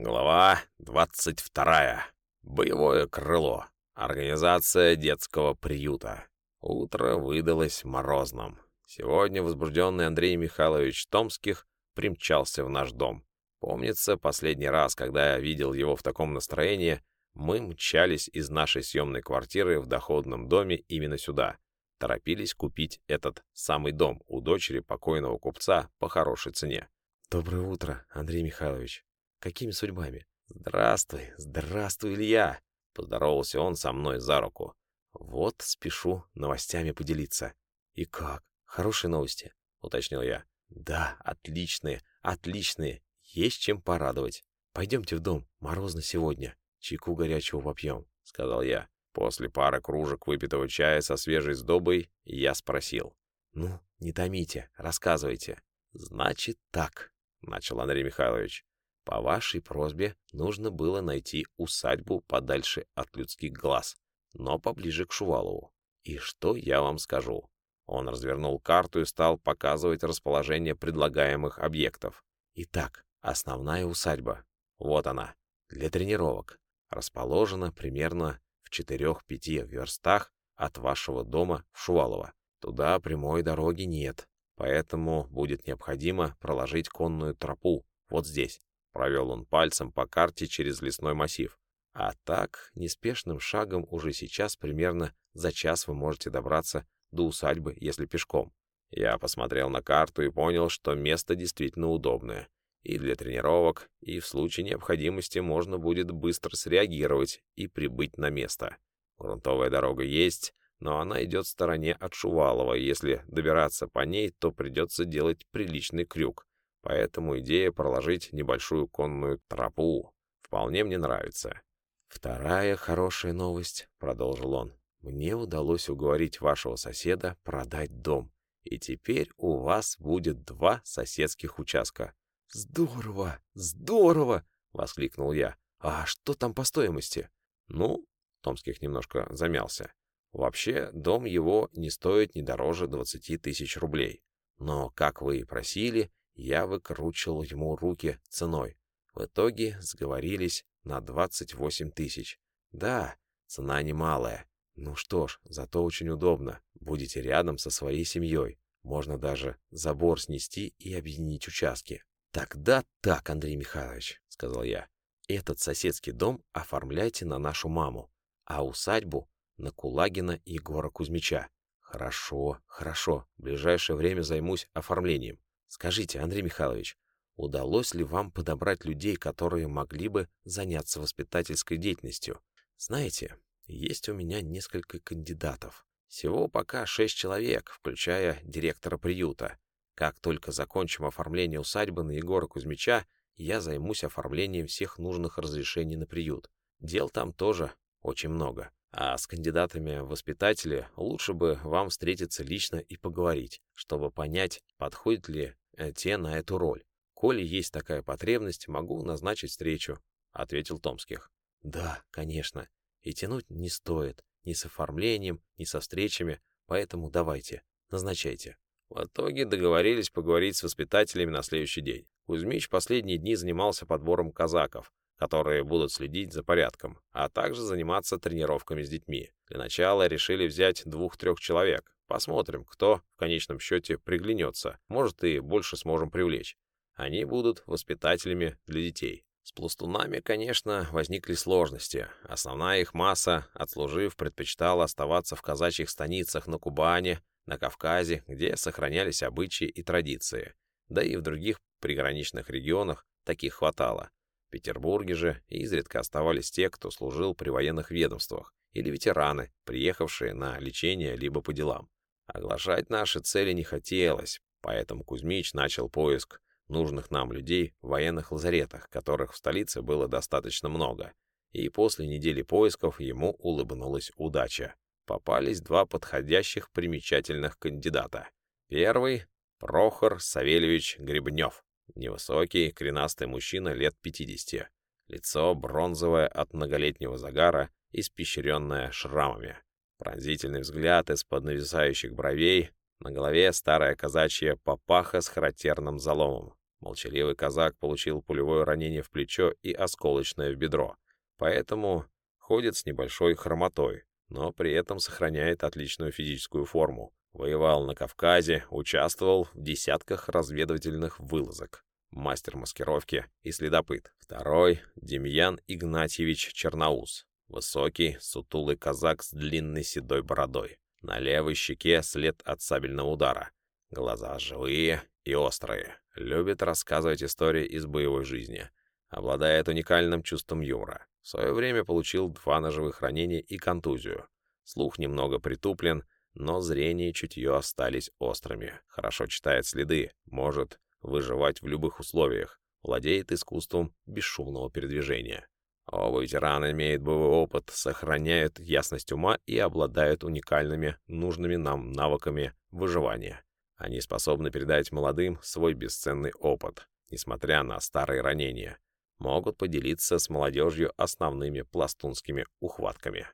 Глава 22. Боевое крыло. Организация детского приюта. Утро выдалось морозным. Сегодня возбужденный Андрей Михайлович Томских примчался в наш дом. Помнится, последний раз, когда я видел его в таком настроении, мы мчались из нашей съемной квартиры в доходном доме именно сюда. Торопились купить этот самый дом у дочери покойного купца по хорошей цене. «Доброе утро, Андрей Михайлович. Какими судьбами?» «Здравствуй, здравствуй, Илья!» — поздоровался он со мной за руку. «Вот спешу новостями поделиться». «И как? Хорошие новости?» — уточнил я. «Да, отличные, отличные. Есть чем порадовать. Пойдемте в дом, морозно сегодня. Чайку горячего попьем», — сказал я. После пары кружек выпитого чая со свежей сдобой я спросил. «Ну, не томите, рассказывайте». «Значит так», — начал Андрей Михайлович. «По вашей просьбе нужно было найти усадьбу подальше от людских глаз, но поближе к Шувалову. И что я вам скажу? Он развернул карту и стал показывать расположение предлагаемых объектов. Итак, основная усадьба. Вот она. Для тренировок. Расположена примерно в 4-5 верстах от вашего дома в Шувалово. Туда прямой дороги нет, поэтому будет необходимо проложить конную тропу вот здесь. Провел он пальцем по карте через лесной массив. А так, неспешным шагом уже сейчас примерно за час вы можете добраться до усадьбы, если пешком. Я посмотрел на карту и понял, что место действительно удобное. И для тренировок, и в случае необходимости можно будет быстро среагировать и прибыть на место. Грунтовая дорога есть, но она идет в стороне от Шувалова, если добираться по ней, то придется делать приличный крюк. Поэтому идея проложить небольшую конную тропу вполне мне нравится. «Вторая хорошая новость», — продолжил он. Мне удалось уговорить вашего соседа продать дом, и теперь у вас будет два соседских участка. Здорово, здорово, воскликнул я. А что там по стоимости? Ну, Томских немножко замялся. Вообще, дом его не стоит не дороже 20 тысяч рублей. Но, как вы и просили, я выкручивал ему руки ценой. В итоге сговорились на 28 тысяч. Да, цена немалая, ну что ж, зато очень удобно. Будете рядом со своей семьей. Можно даже забор снести и объединить участки. Тогда так, Андрей Михайлович, сказал я. Этот соседский дом оформляйте на нашу маму, а усадьбу на Кулагина Егора Кузьмича. Хорошо, хорошо. В ближайшее время займусь оформлением. Скажите, Андрей Михайлович, удалось ли вам подобрать людей, которые могли бы заняться воспитательской деятельностью? Знаете, есть у меня несколько кандидатов. Всего пока шесть человек, включая директора приюта. Как только закончим оформление усадьбы на Егора Кузьмича, я займусь оформлением всех нужных разрешений на приют. Дел там тоже очень много. А с кандидатами в воспитатели лучше бы вам встретиться лично и поговорить, чтобы понять, подходят ли э, те на эту роль. Коли есть такая потребность, могу назначить встречу, — ответил Томских. Да, конечно. И тянуть не стоит, ни с оформлением, ни со встречами, поэтому давайте, назначайте. В итоге договорились поговорить с воспитателями на следующий день. Кузьмич последние дни занимался подбором казаков, которые будут следить за порядком, а также заниматься тренировками с детьми. Для начала решили взять двух-трех человек. Посмотрим, кто в конечном счете приглянется. Может, и больше сможем привлечь. Они будут воспитателями для детей. С пластунами, конечно, возникли сложности. Основная их масса, отслужив, предпочитала оставаться в казачьих станицах на Кубани, на Кавказе, где сохранялись обычаи и традиции. Да и в других приграничных регионах таких хватало. В Петербурге же изредка оставались те, кто служил при военных ведомствах, или ветераны, приехавшие на лечение либо по делам. Оглашать наши цели не хотелось, поэтому Кузьмич начал поиск нужных нам людей в военных лазаретах, которых в столице было достаточно много. И после недели поисков ему улыбнулась удача. Попались два подходящих примечательных кандидата. Первый — Прохор Савельевич Гребнев. Невысокий, коренастый мужчина лет 50. Лицо бронзовое от многолетнего загара, испещренное шрамами. Пронзительный взгляд из-под нависающих бровей, на голове старая казачья папаха с характерным заломом. Молчаливый казак получил пулевое ранение в плечо и осколочное в бедро, поэтому ходит с небольшой хромотой, но при этом сохраняет отличную физическую форму. Воевал на Кавказе, участвовал в десятках разведывательных вылазок. Мастер маскировки и следопыт. Второй — Демьян Игнатьевич Черноус. Высокий, сутулый казак с длинной седой бородой. На левой щеке след от сабельного удара. Глаза живые и острые. Любит рассказывать истории из боевой жизни. Обладает уникальным чувством юмора. В свое время получил два ножевых ранения и контузию. Слух немного притуплен, но зрение и чутье остались острыми. Хорошо читает следы, может выживать в любых условиях, владеет искусством бесшумного передвижения. Оба ветерана имеют боевой опыт, сохраняют ясность ума и обладают уникальными, нужными нам навыками выживания. Они способны передать молодым свой бесценный опыт, несмотря на старые ранения могут поделиться с молодежью основными пластунскими ухватками.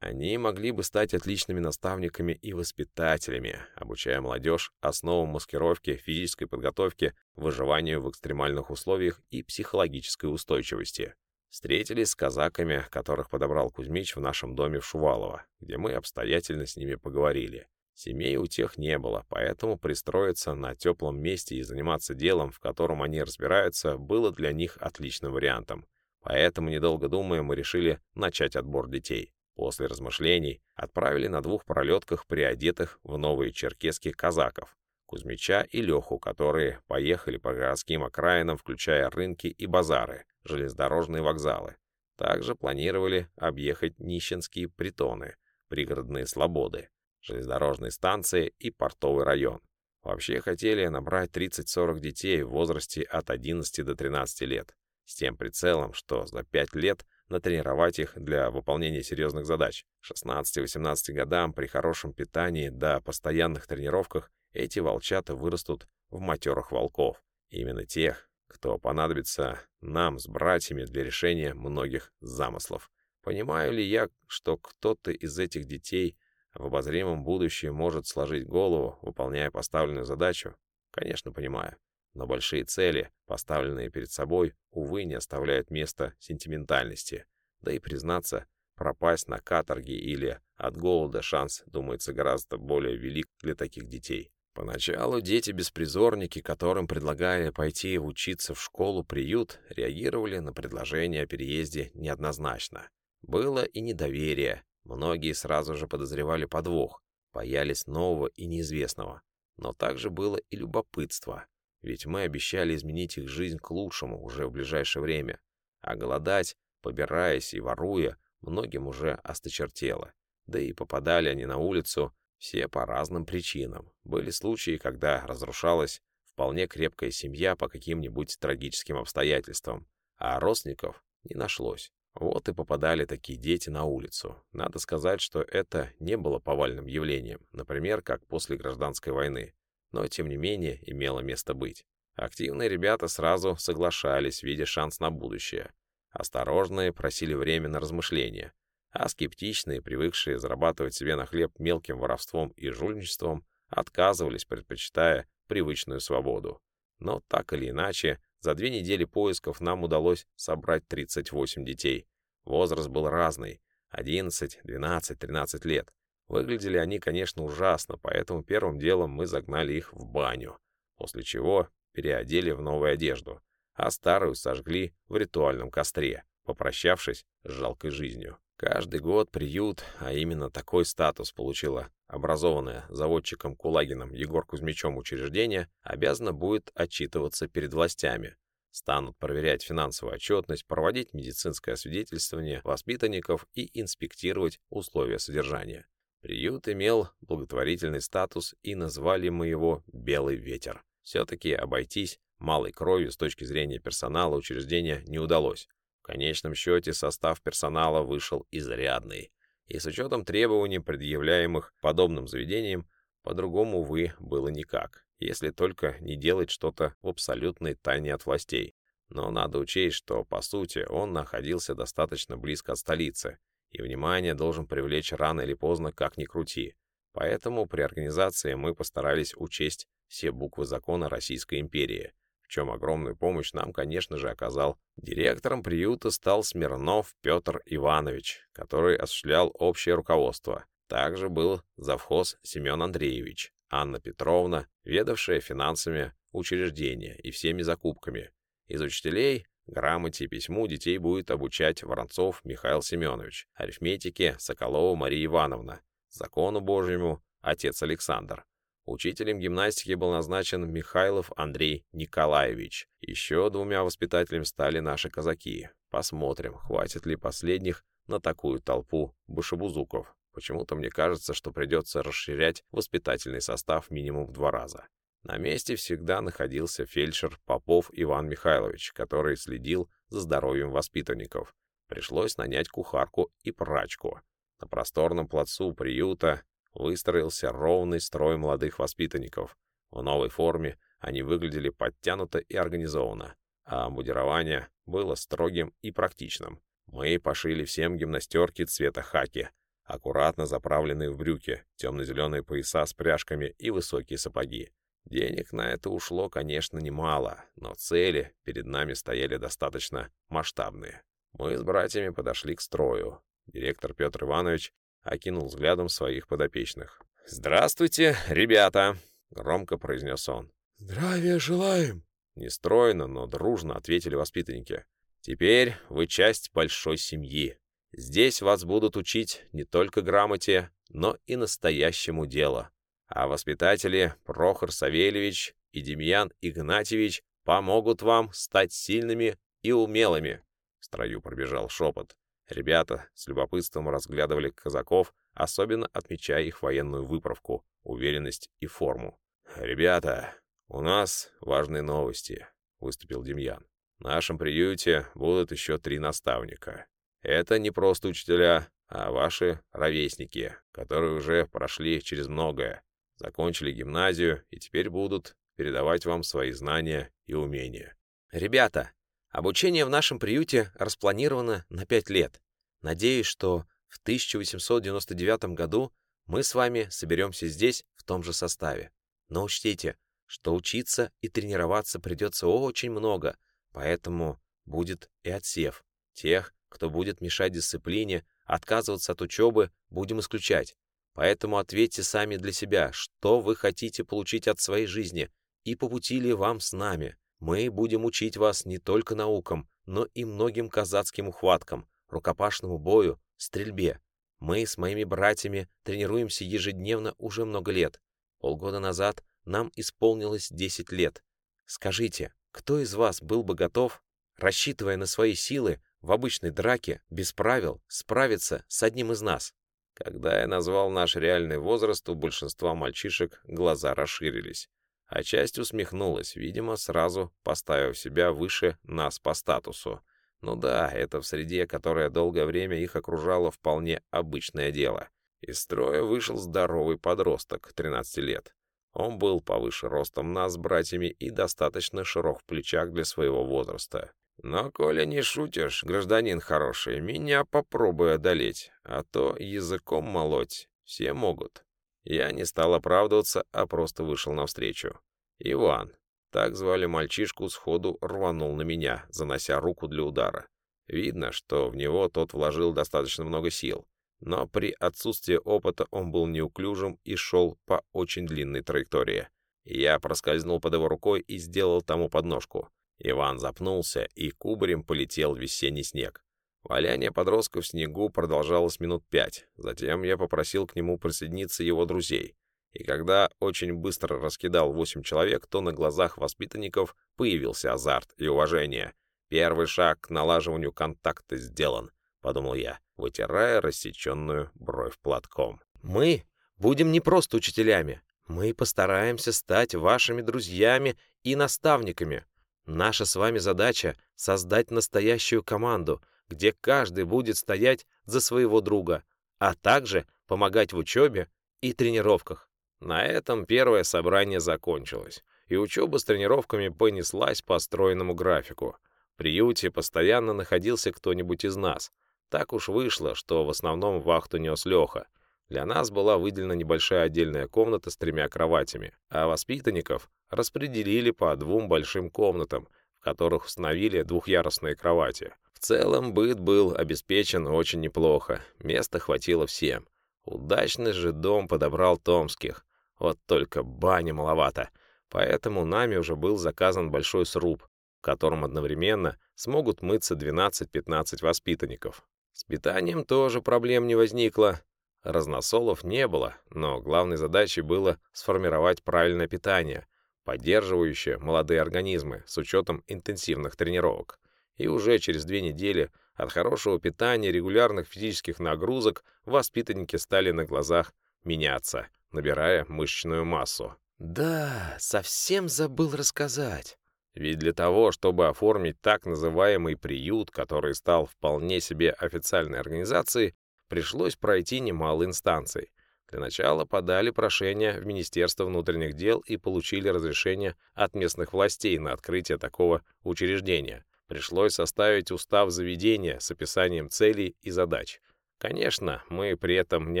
Они могли бы стать отличными наставниками и воспитателями, обучая молодежь основам маскировки, физической подготовки, выживанию в экстремальных условиях и психологической устойчивости. Встретились с казаками, которых подобрал Кузьмич в нашем доме в Шувалово, где мы обстоятельно с ними поговорили. Семей у тех не было, поэтому пристроиться на теплом месте и заниматься делом, в котором они разбираются, было для них отличным вариантом. Поэтому, недолго думая, мы решили начать отбор детей. После размышлений отправили на двух пролетках приодетых в новые черкески казаков, Кузьмича и Леху, которые поехали по городским окраинам, включая рынки и базары, железнодорожные вокзалы. Также планировали объехать нищенские притоны, пригородные слободы, железнодорожной станции и портовый район. Вообще хотели набрать 30-40 детей в возрасте от 11 до 13 лет, с тем прицелом, что за 5 лет натренировать их для выполнения серьезных задач. 16-18 годам при хорошем питании да постоянных тренировках эти волчата вырастут в матерых волков. Именно тех, кто понадобится нам с братьями для решения многих замыслов. Понимаю ли я, что кто-то из этих детей в обозримом будущем может сложить голову, выполняя поставленную задачу? Конечно, понимаю. Но большие цели, поставленные перед собой, увы, не оставляют места сентиментальности. Да и признаться, пропасть на каторге или от голода шанс, думается, гораздо более велик для таких детей. Поначалу дети-беспризорники, которым предлагали пойти учиться в школу-приют, реагировали на предложение о переезде неоднозначно. Было и недоверие, Многие сразу же подозревали подвох, боялись нового и неизвестного. Но также было и любопытство, ведь мы обещали изменить их жизнь к лучшему уже в ближайшее время. А голодать, побираясь и воруя, многим уже осточертело. Да и попадали они на улицу все по разным причинам. Были случаи, когда разрушалась вполне крепкая семья по каким-нибудь трагическим обстоятельствам, а родственников не нашлось. Вот и попадали такие дети на улицу. Надо сказать, что это не было повальным явлением, например, как после гражданской войны. Но, тем не менее, имело место быть. Активные ребята сразу соглашались, видя шанс на будущее. Осторожные просили время на размышления, а скептичные, привыкшие зарабатывать себе на хлеб мелким воровством и жульничеством, отказывались, предпочитая привычную свободу. Но так или иначе, за две недели поисков нам удалось собрать 38 детей. Возраст был разный — 11, 12, 13 лет. Выглядели они, конечно, ужасно, поэтому первым делом мы загнали их в баню, после чего переодели в новую одежду, а старую сожгли в ритуальном костре, попрощавшись с жалкой жизнью. Каждый год приют, а именно такой статус получила образованное заводчиком Кулагином Егор Кузьмичем учреждение, обязано будет отчитываться перед властями. Станут проверять финансовую отчетность, проводить медицинское освидетельствование воспитанников и инспектировать условия содержания. Приют имел благотворительный статус и назвали мы его «Белый ветер». Все-таки обойтись малой кровью с точки зрения персонала учреждения не удалось. В конечном счете состав персонала вышел изрядный и с учетом требований, предъявляемых подобным заведениям, по-другому, увы, было никак, если только не делать что-то в абсолютной тайне от властей. Но надо учесть, что, по сути, он находился достаточно близко от столицы, и внимание должен привлечь рано или поздно, как ни крути. Поэтому при организации мы постарались учесть все буквы закона Российской империи, чем огромную помощь нам, конечно же, оказал. Директором приюта стал Смирнов Петр Иванович, который осуществлял общее руководство. Также был завхоз Семен Андреевич, Анна Петровна, ведавшая финансами учреждения и всеми закупками. Из учителей грамоте и письму детей будет обучать Воронцов Михаил Семенович, арифметике Соколова Мария Ивановна, закону Божьему отец Александр. Учителем гимнастики был назначен Михайлов Андрей Николаевич. Еще двумя воспитателями стали наши казаки. Посмотрим, хватит ли последних на такую толпу башебузуков. Почему-то мне кажется, что придется расширять воспитательный состав минимум в два раза. На месте всегда находился фельдшер Попов Иван Михайлович, который следил за здоровьем воспитанников. Пришлось нанять кухарку и прачку. На просторном плацу приюта выстроился ровный строй молодых воспитанников. В новой форме они выглядели подтянуто и организованно, а мудирование было строгим и практичным. Мы пошили всем гимнастерки цвета хаки, аккуратно заправленные в брюки, темно-зеленые пояса с пряжками и высокие сапоги. Денег на это ушло, конечно, немало, но цели перед нами стояли достаточно масштабные. Мы с братьями подошли к строю. Директор Петр Иванович окинул взглядом своих подопечных. «Здравствуйте, ребята!» — громко произнес он. «Здравия желаем!» Нестройно, но дружно ответили воспитанники. «Теперь вы часть большой семьи. Здесь вас будут учить не только грамоте, но и настоящему делу. А воспитатели Прохор Савельевич и Демьян Игнатьевич помогут вам стать сильными и умелыми». В строю пробежал шепот. Ребята с любопытством разглядывали казаков, особенно отмечая их военную выправку, уверенность и форму. «Ребята, у нас важные новости», — выступил Демьян. «В нашем приюте будут еще три наставника. Это не просто учителя, а ваши ровесники, которые уже прошли через многое, закончили гимназию и теперь будут передавать вам свои знания и умения. Ребята, обучение в нашем приюте распланировано на пять лет. Надеюсь, что в 1899 году мы с вами соберемся здесь в том же составе. Но учтите, что учиться и тренироваться придется очень много, поэтому будет и отсев. Тех, кто будет мешать дисциплине, отказываться от учебы, будем исключать. Поэтому ответьте сами для себя, что вы хотите получить от своей жизни, и по пути ли вам с нами. Мы будем учить вас не только наукам, но и многим казацким ухваткам, рукопашному бою, стрельбе. Мы с моими братьями тренируемся ежедневно уже много лет. Полгода назад нам исполнилось 10 лет. Скажите, кто из вас был бы готов, рассчитывая на свои силы, в обычной драке, без правил, справиться с одним из нас. Когда я назвал наш реальный возраст, у большинства мальчишек глаза расширились, а часть усмехнулась, видимо, сразу поставив себя выше нас по статусу. Ну да, это в среде, которая долгое время их окружала, вполне обычное дело. Из строя вышел здоровый подросток, 13 лет. Он был повыше ростом нас с братьями и достаточно широк в плечах для своего возраста. Но, коли не шутишь, гражданин хороший, меня попробуй одолеть, а то языком молоть все могут. Я не стал оправдываться, а просто вышел навстречу. Иван, так звали мальчишку, сходу рванул на меня, занося руку для удара. Видно, что в него тот вложил достаточно много сил, но при отсутствии опыта он был неуклюжим и шел по очень длинной траектории. Я проскользнул под его рукой и сделал тому подножку. Иван запнулся и кубарем полетел весенний снег. Валяние подростка в снегу продолжалось минут пять. Затем я попросил к нему присоединиться его друзей. И когда очень быстро раскидал восемь человек, то на глазах воспитанников появился азарт и уважение. Первый шаг к налаживанию контакта сделан, подумал я, вытирая рассеченную бровь платком. Мы будем не просто учителями. Мы постараемся стать вашими друзьями и наставниками, Наша с вами задача — создать настоящую команду, где каждый будет стоять за своего друга, а также помогать в учебе и тренировках. На этом первое собрание закончилось, и учеба с тренировками понеслась по стройному графику. В приюте постоянно находился кто-нибудь из нас. Так уж вышло, что в основном вахту нес Леха. Для нас была выделена небольшая отдельная комната с тремя кроватями, а воспитанников распределили по двум большим комнатам, в которых установили двухъярусные кровати. В целом быт был обеспечен очень неплохо, места хватило всем. Удачный же дом подобрал Томских. Вот только бани маловато, поэтому нами уже был заказан большой сруб, в котором одновременно смогут мыться 12-15 воспитанников. С питанием тоже проблем не возникло. Разносолов не было, но главной задачей было сформировать правильное питание, поддерживающее молодые организмы с учетом интенсивных тренировок. И уже через две недели от хорошего питания и регулярных физических нагрузок воспитанники стали на глазах меняться, набирая мышечную массу. Да, совсем забыл рассказать. Ведь для того, чтобы оформить так называемый приют, который стал вполне себе официальной организацией, пришлось пройти немало инстанций. Для начала подали прошение в Министерство внутренних дел и получили разрешение от местных властей на открытие такого учреждения. Пришлось составить устав заведения с описанием целей и задач. Конечно, мы при этом не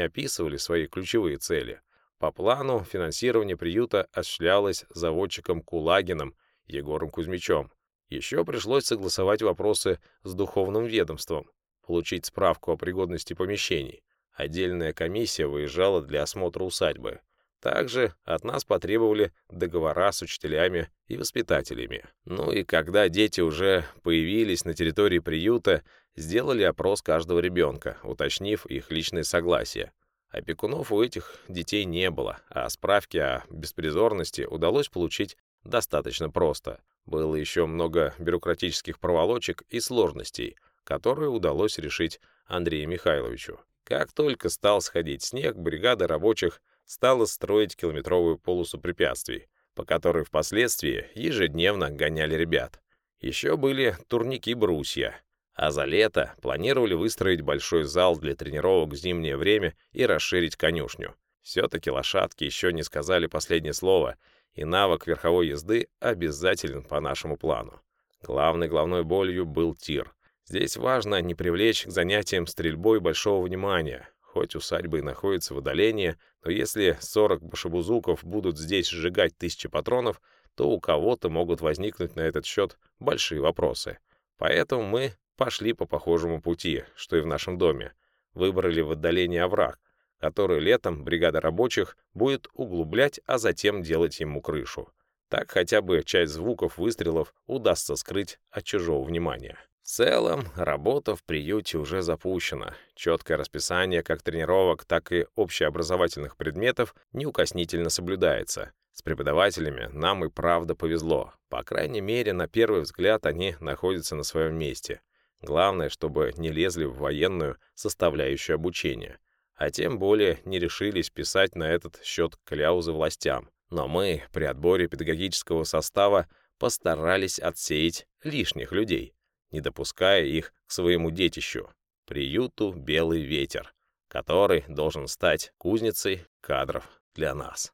описывали свои ключевые цели. По плану финансирование приюта осуществлялось заводчиком Кулагином Егором Кузьмичем. Еще пришлось согласовать вопросы с духовным ведомством, получить справку о пригодности помещений. Отдельная комиссия выезжала для осмотра усадьбы. Также от нас потребовали договора с учителями и воспитателями. Ну и когда дети уже появились на территории приюта, сделали опрос каждого ребенка, уточнив их личное согласие. Опекунов у этих детей не было, а справки о беспризорности удалось получить достаточно просто. Было еще много бюрократических проволочек и сложностей — которые удалось решить Андрею Михайловичу. Как только стал сходить снег, бригада рабочих стала строить километровую полосу препятствий, по которой впоследствии ежедневно гоняли ребят. Еще были турники-брусья, а за лето планировали выстроить большой зал для тренировок в зимнее время и расширить конюшню. Все-таки лошадки еще не сказали последнее слово, и навык верховой езды обязателен по нашему плану. Главной главной болью был тир. Здесь важно не привлечь к занятиям стрельбой большого внимания. Хоть усадьба и находится в удалении, но если 40 башебузуков будут здесь сжигать тысячи патронов, то у кого-то могут возникнуть на этот счет большие вопросы. Поэтому мы пошли по похожему пути, что и в нашем доме. Выбрали в отдалении овраг, который летом бригада рабочих будет углублять, а затем делать ему крышу. Так хотя бы часть звуков выстрелов удастся скрыть от чужого внимания. В целом, работа в приюте уже запущена. Четкое расписание как тренировок, так и общеобразовательных предметов неукоснительно соблюдается. С преподавателями нам и правда повезло. По крайней мере, на первый взгляд они находятся на своем месте. Главное, чтобы не лезли в военную составляющую обучения. А тем более не решились писать на этот счет кляузы властям. Но мы при отборе педагогического состава постарались отсеять лишних людей не допуская их к своему детищу, приюту «Белый ветер», который должен стать кузницей кадров для нас.